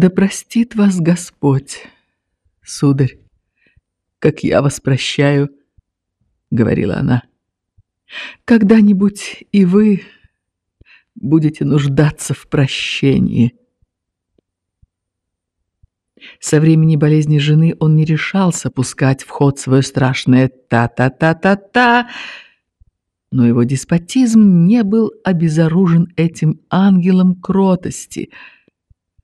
Да простит вас Господь, сударь, как я вас прощаю, — говорила она. Когда-нибудь и вы будете нуждаться в прощении. Со времени болезни жены он не решался пускать в ход свое страшное «та-та-та-та-та», но его деспотизм не был обезоружен этим ангелом кротости,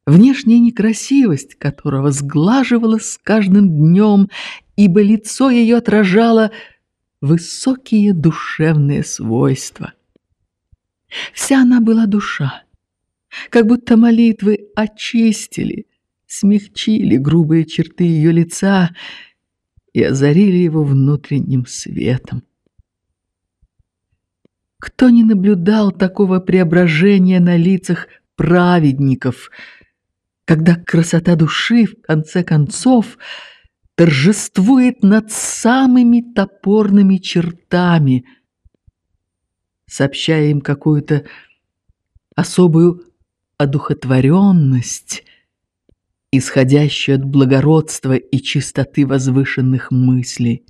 внешняя некрасивость которого сглаживала с каждым днем, ибо лицо ее отражало высокие душевные свойства. Вся она была душа, как будто молитвы очистили, смягчили грубые черты ее лица и озарили его внутренним светом. Кто не наблюдал такого преображения на лицах праведников, когда красота души, в конце концов, торжествует над самыми топорными чертами, сообщая им какую-то особую одухотворенность, исходящую от благородства и чистоты возвышенных мыслей.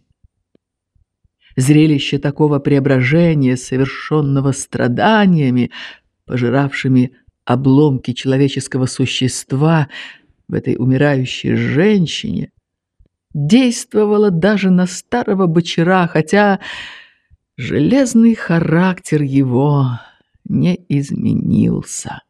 Зрелище такого преображения, совершенного страданиями, пожиравшими обломки человеческого существа в этой умирающей женщине, действовало даже на старого бочара, хотя железный характер его не изменился.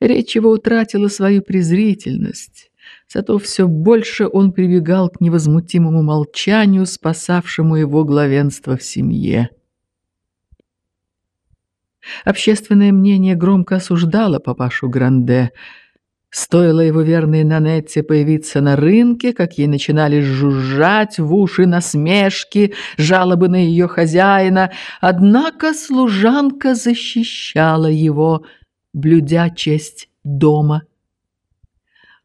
Речь его утратила свою презрительность, Зато все больше он прибегал к невозмутимому молчанию, спасавшему его главенство в семье. Общественное мнение громко осуждало папашу Гранде. Стоило его верной Нанетте появиться на рынке, как ей начинали жужжать в уши насмешки, жалобы на ее хозяина. Однако служанка защищала его, блюдя честь дома.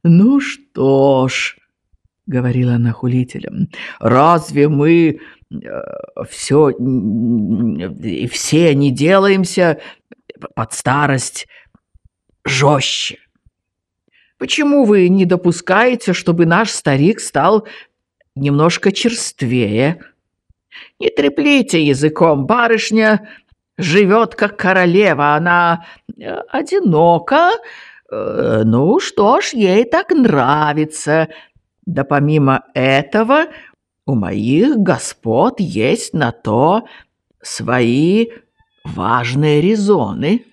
«Ну что ж», — говорила она хулителям, — «разве мы э, все, все не делаемся под старость жестче? Почему вы не допускаете, чтобы наш старик стал немножко черствее? Не треплите языком, барышня живет как королева, она э, одинока, Э, ну что ж, ей так нравится. Да помимо этого, у моих господ есть на то свои важные резоны.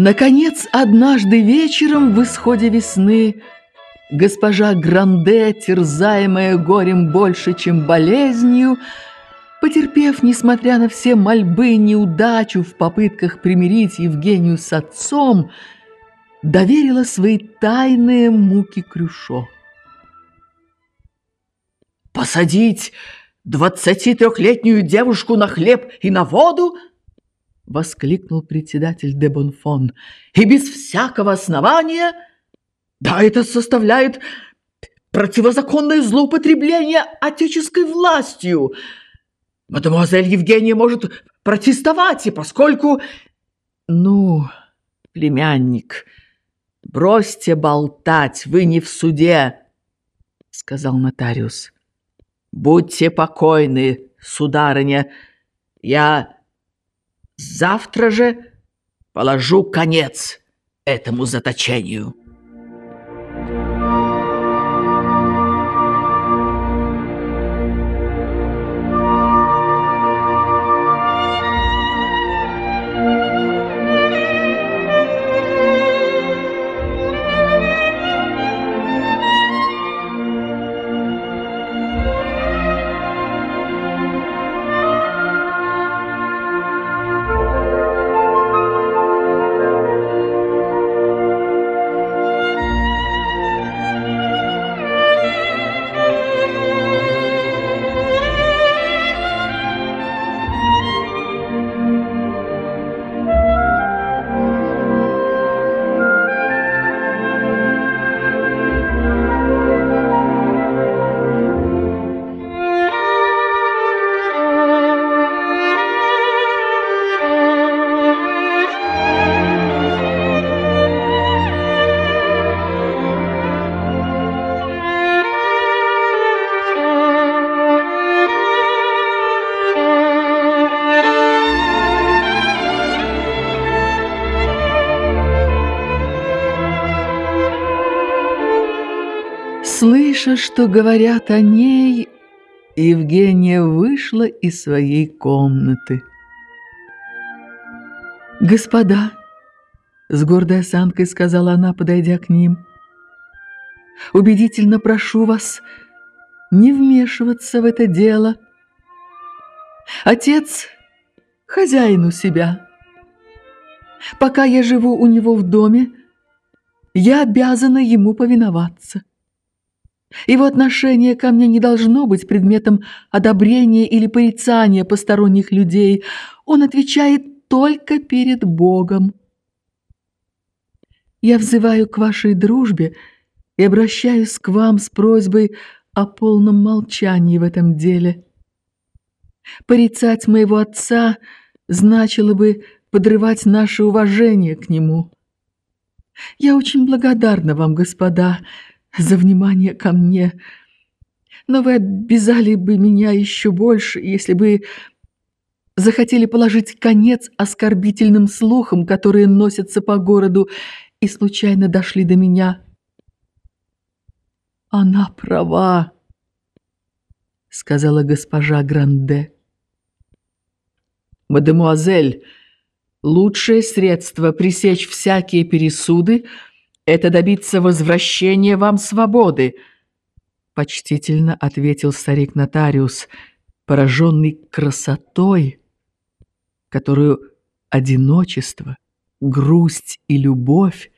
Наконец, однажды вечером в исходе весны госпожа Гранде, терзаемая горем больше, чем болезнью, потерпев, несмотря на все мольбы, неудачу в попытках примирить Евгению с отцом, доверила свои тайные муки Крюшо. «Посадить двадцати трехлетнюю девушку на хлеб и на воду — воскликнул председатель де Бонфон. «И без всякого основания? Да, это составляет противозаконное злоупотребление отеческой властью. Мадемуазель Евгения может протестовать, и поскольку... Ну, племянник, бросьте болтать, вы не в суде, сказал нотариус. Будьте покойны, сударыня, я завтра же положу конец этому заточению. Слыша, что говорят о ней, Евгения вышла из своей комнаты. «Господа!» — с гордой осанкой сказала она, подойдя к ним. «Убедительно прошу вас не вмешиваться в это дело. Отец — хозяин у себя. Пока я живу у него в доме, я обязана ему повиноваться. Его отношение ко мне не должно быть предметом одобрения или порицания посторонних людей. Он отвечает только перед Богом. Я взываю к вашей дружбе и обращаюсь к вам с просьбой о полном молчании в этом деле. Порицать моего отца значило бы подрывать наше уважение к нему. Я очень благодарна вам, господа, — за внимание ко мне. Но вы обязали бы меня еще больше, если бы захотели положить конец оскорбительным слухам, которые носятся по городу и случайно дошли до меня. Она права, сказала госпожа Гранде. Мадемуазель, лучшее средство пресечь всякие пересуды — это добиться возвращения вам свободы, почтительно ответил старик-нотариус, пораженный красотой, которую одиночество, грусть и любовь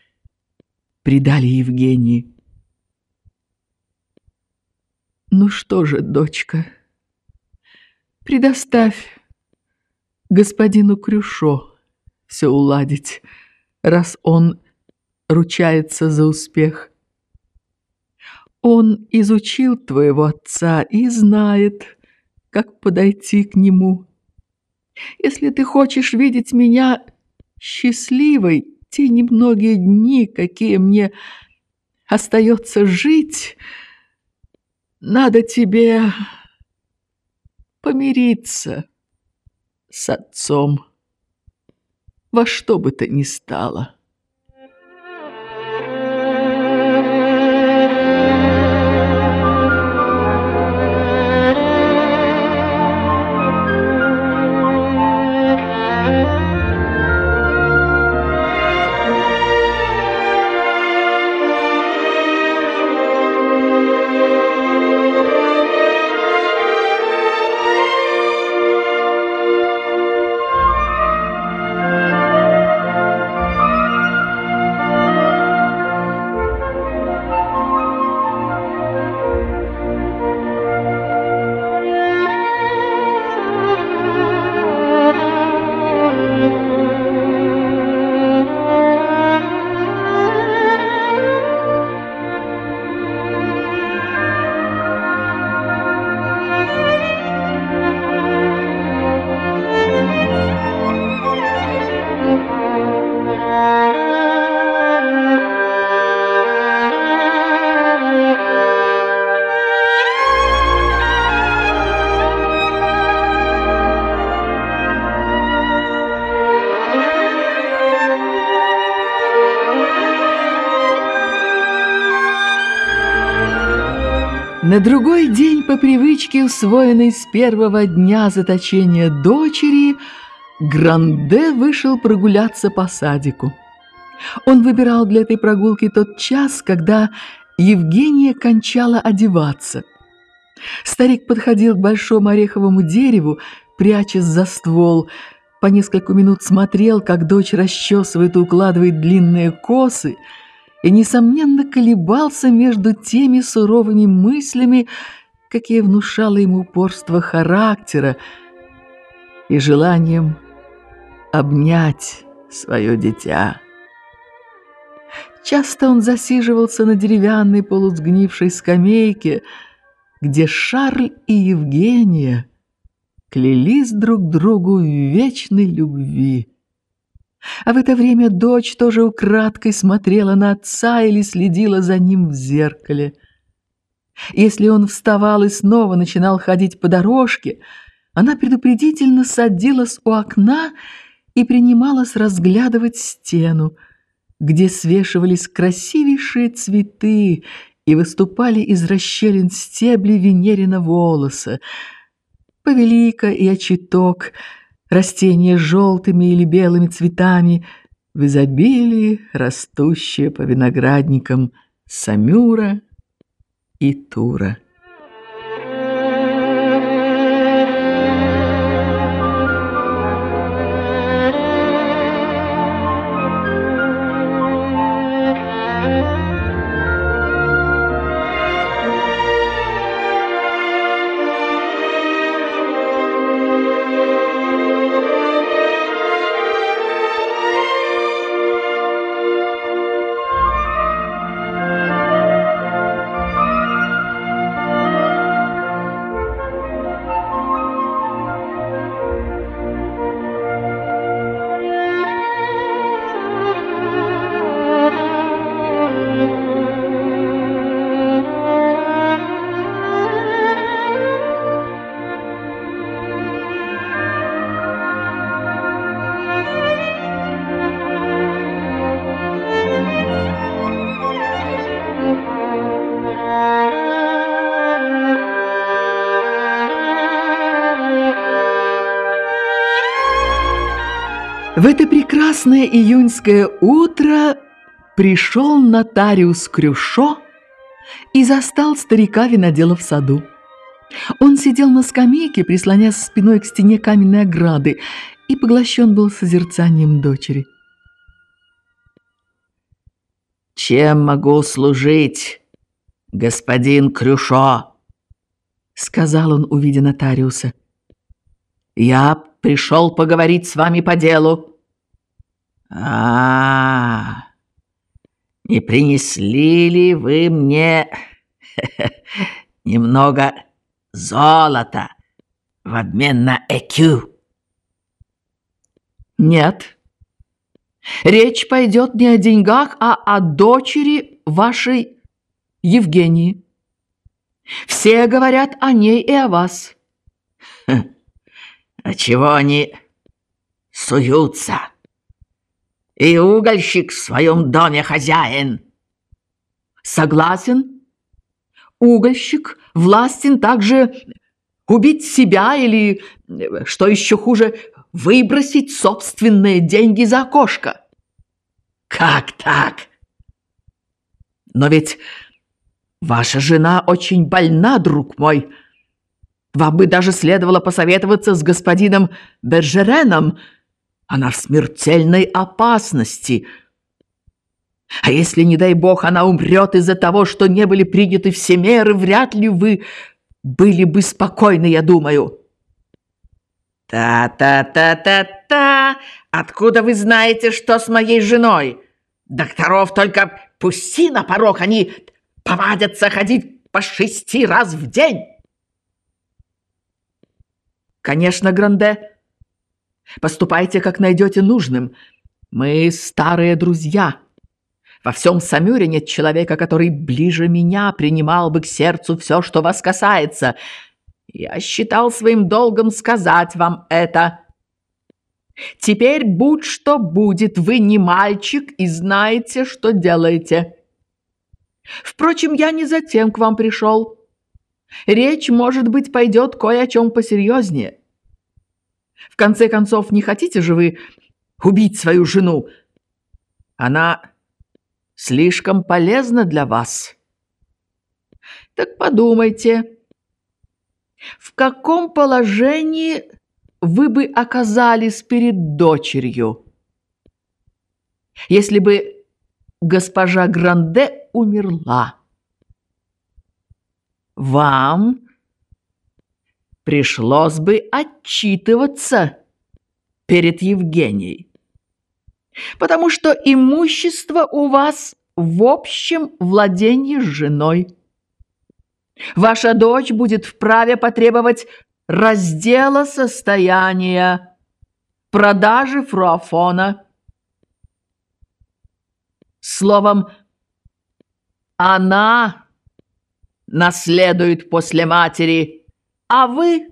придали Евгении. Ну что же, дочка, предоставь господину Крюшо все уладить, раз он ручается за успех. Он изучил твоего отца и знает, как подойти к нему. Если ты хочешь видеть меня счастливой те немногие дни, какие мне остается жить, надо тебе помириться с отцом во что бы то ни стало. На другой день, по привычке, усвоенной с первого дня заточения дочери, Гранде вышел прогуляться по садику. Он выбирал для этой прогулки тот час, когда Евгения кончала одеваться. Старик подходил к большому ореховому дереву, прячась за ствол, по несколько минут смотрел, как дочь расчесывает и укладывает длинные косы, и, несомненно, колебался между теми суровыми мыслями, какие внушало ему упорство характера, и желанием обнять свое дитя. Часто он засиживался на деревянной полусгнившей скамейке, где Шарль и Евгения клялись друг другу в вечной любви. А в это время дочь тоже украдкой смотрела на отца или следила за ним в зеркале. Если он вставал и снова начинал ходить по дорожке, она предупредительно садилась у окна и принималась разглядывать стену, где свешивались красивейшие цветы и выступали из расщелин стебли Венерина волоса, повелика и очиток, растения с желтыми или белыми цветами, в изобилии растущие по виноградникам Самюра и Тура. В это прекрасное июньское утро пришел нотариус Крюшо и застал старика винодела в саду. Он сидел на скамейке, прислонясь спиной к стене каменной ограды, и поглощен был созерцанием дочери. «Чем могу служить, господин Крюшо?» — сказал он, увидя нотариуса. «Я пришел поговорить с вами по делу» а, не принесли ли вы мне немного золота в обмен на ЭКЮ? Нет. Речь пойдет не о деньгах, а о дочери вашей Евгении. Все говорят о ней и о вас. А чего они суются? И угольщик в своем доме хозяин. Согласен. Угольщик властен также убить себя или, что еще хуже, выбросить собственные деньги за окошко. Как так? Но ведь ваша жена очень больна, друг мой. Вам бы даже следовало посоветоваться с господином Бержереном, она в смертельной опасности. А если, не дай бог, она умрет из-за того, что не были приняты все меры, вряд ли вы были бы спокойны, я думаю. Та-та-та-та-та! Откуда вы знаете, что с моей женой? Докторов только пусти на порог, они повадятся ходить по шести раз в день. Конечно, Гранде, Поступайте, как найдете нужным. Мы старые друзья. Во всем Самюре нет человека, который ближе меня принимал бы к сердцу все, что вас касается. Я считал своим долгом сказать вам это. Теперь будь что будет, вы не мальчик и знаете, что делаете. Впрочем, я не затем к вам пришел. Речь, может быть, пойдет кое о чем посерьезнее. В конце концов, не хотите же вы убить свою жену? Она слишком полезна для вас. Так подумайте, в каком положении вы бы оказались перед дочерью, если бы госпожа Гранде умерла? Вам пришлось бы отчитываться перед Евгенией, потому что имущество у вас в общем владении с женой. Ваша дочь будет вправе потребовать раздела состояния, продажи фруафона. Словом, она наследует после матери, а вы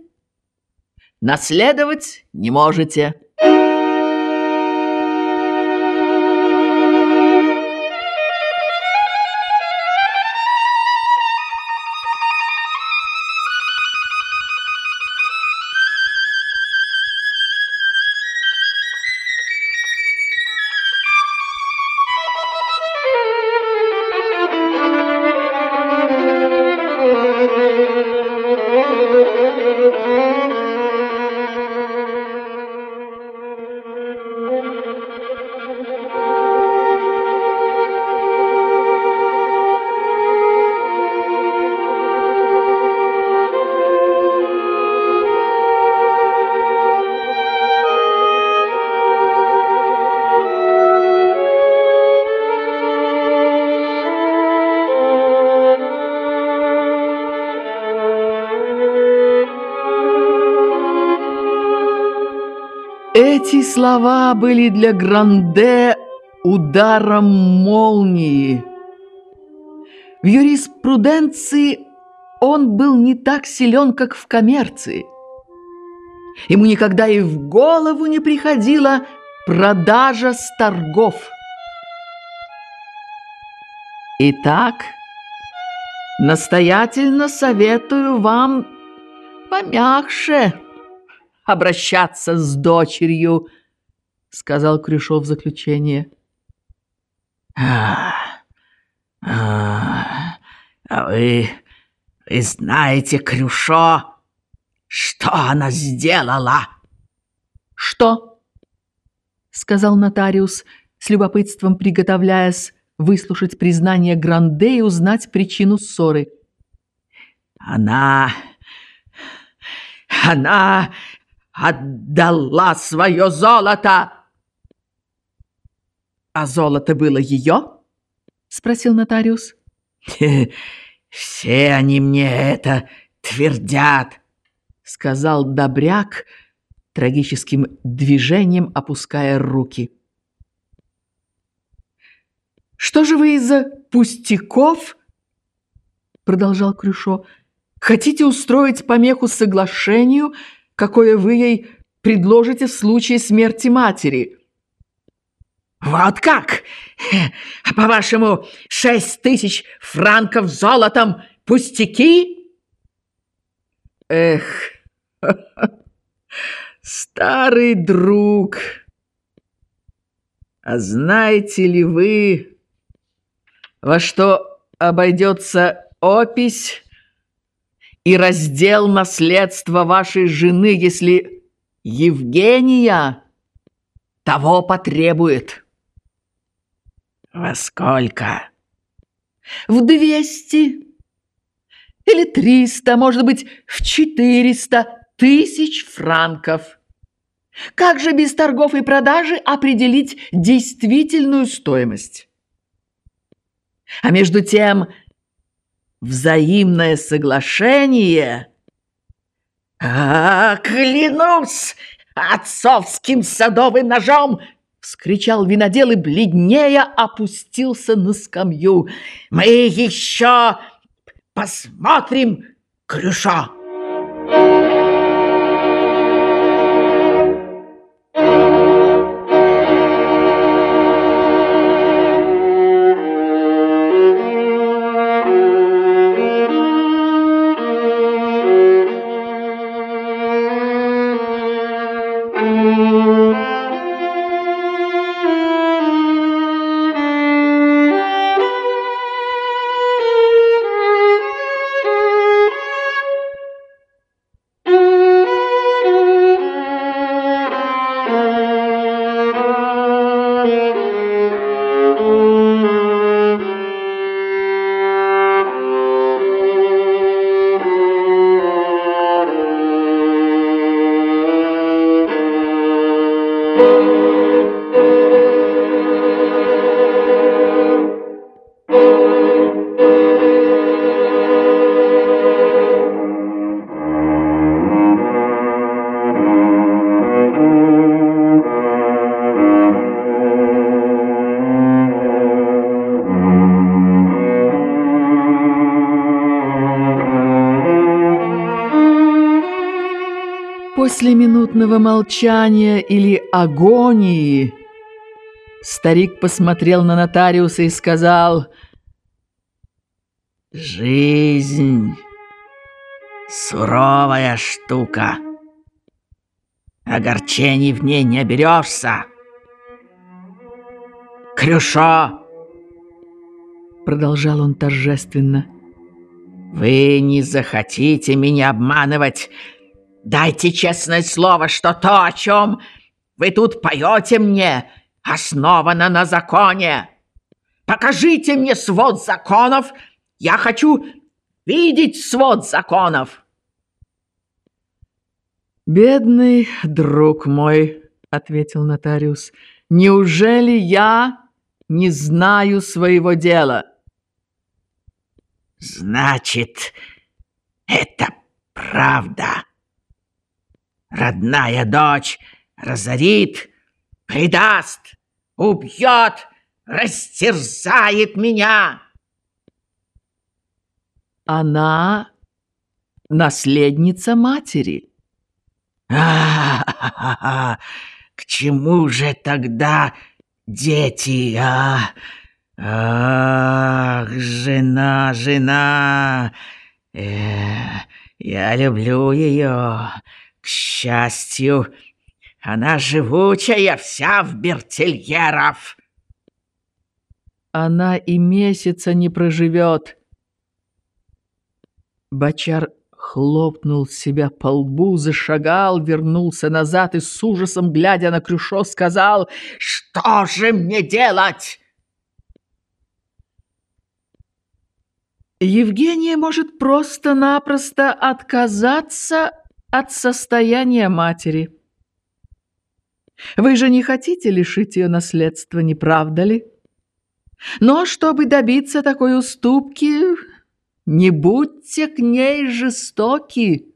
наследовать не можете. Эти слова были для Гранде ударом молнии. В юриспруденции он был не так силен, как в коммерции. Ему никогда и в голову не приходила продажа с торгов. Итак, настоятельно советую вам помягче обращаться с дочерью, сказал Крюшов в заключение. А, а, а вы, вы знаете, Крюшо, что она сделала? Что? сказал нотариус, с любопытством приготовляясь выслушать признание Гранде и узнать причину ссоры. Она... Она отдала свое золото!» «А золото было ее?» — спросил нотариус. «Все они мне это твердят», — сказал Добряк, трагическим движением опуская руки. «Что же вы из-за пустяков?» — продолжал Крюшо. «Хотите устроить помеху соглашению?» Какое вы ей предложите в случае смерти матери». «Вот как? По-вашему, шесть тысяч франков золотом пустяки?» «Эх, старый друг, а знаете ли вы, во что обойдется опись и раздел наследства вашей жены, если Евгения того потребует. Во сколько? В двести или триста, может быть, в четыреста тысяч франков. Как же без торгов и продажи определить действительную стоимость? А между тем взаимное соглашение. А, клянусь отцовским садовым ножом! Вскричал винодел и бледнее опустился на скамью. Мы еще посмотрим, Крюшо! После минутного молчания или агонии старик посмотрел на нотариуса и сказал «Жизнь — суровая штука. Огорчений в ней не оберешься. Крюшо!» Продолжал он торжественно. «Вы не захотите меня обманывать. Дайте честное слово, что то, о чем вы тут поете мне, основано на законе. Покажите мне свод законов. Я хочу видеть свод законов». «Бедный друг мой», — ответил нотариус, — «неужели я не знаю своего дела?» «Значит, это правда. Родная дочь разорит, предаст, убьет, растерзает меня!» «Она наследница матери». А, к чему же тогда дети, а? Ах, жена, жена, э, я люблю ее. К счастью, она живучая, вся в бертельеров. Она и месяца не проживет. Бочар хлопнул себя по лбу, зашагал, вернулся назад и с ужасом, глядя на Крюшо, сказал, «Что же мне делать?» Евгения может просто-напросто отказаться от состояния матери. Вы же не хотите лишить ее наследства, не правда ли? Но чтобы добиться такой уступки, не будьте к ней жестоки.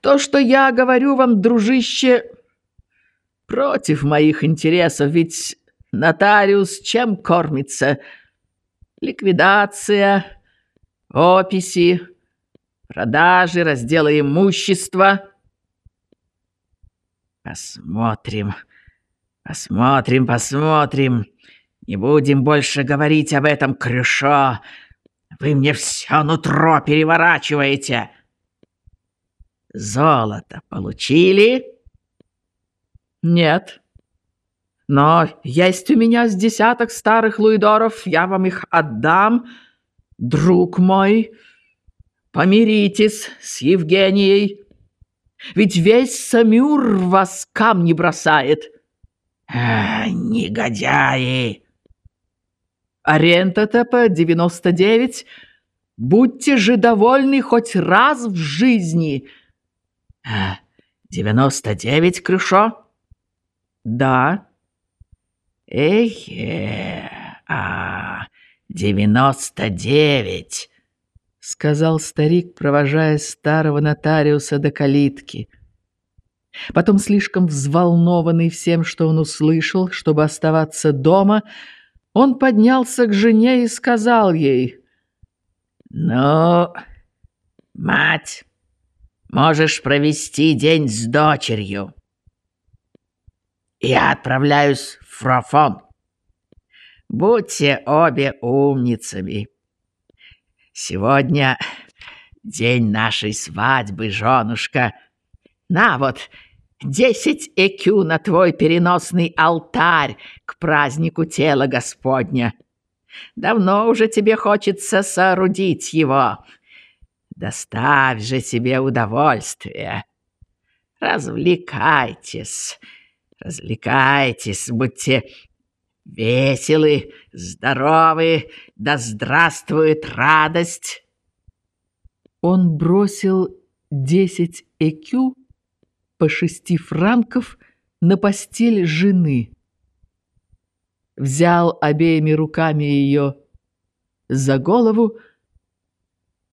То, что я говорю вам, дружище, против моих интересов, ведь нотариус чем кормится – ликвидация, описи, продажи, раздела имущества. Посмотрим, посмотрим, посмотрим. Не будем больше говорить об этом, Крюшо. Вы мне все нутро переворачиваете. Золото получили? Нет. Но есть у меня с десяток старых луидоров, я вам их отдам. Друг мой, помиритесь с Евгенией, ведь весь Самюр вас камни бросает. А, негодяи! По девяносто девять. Будьте же довольны хоть раз в жизни. А, девяносто девять, Крюшо? Да. «Эхе, а, девяносто девять!» — сказал старик, провожая старого нотариуса до калитки. Потом, слишком взволнованный всем, что он услышал, чтобы оставаться дома, он поднялся к жене и сказал ей, «Ну, мать, можешь провести день с дочерью. Я отправляюсь Фрафон. Будьте обе умницами. Сегодня день нашей свадьбы, женушка. На вот, десять экю на твой переносный алтарь к празднику тела Господня. Давно уже тебе хочется соорудить его. Доставь же себе удовольствие. Развлекайтесь, Развлекайтесь, будьте веселы, здоровы, да здравствует радость!» Он бросил десять экю по шести франков на постель жены. Взял обеими руками ее за голову,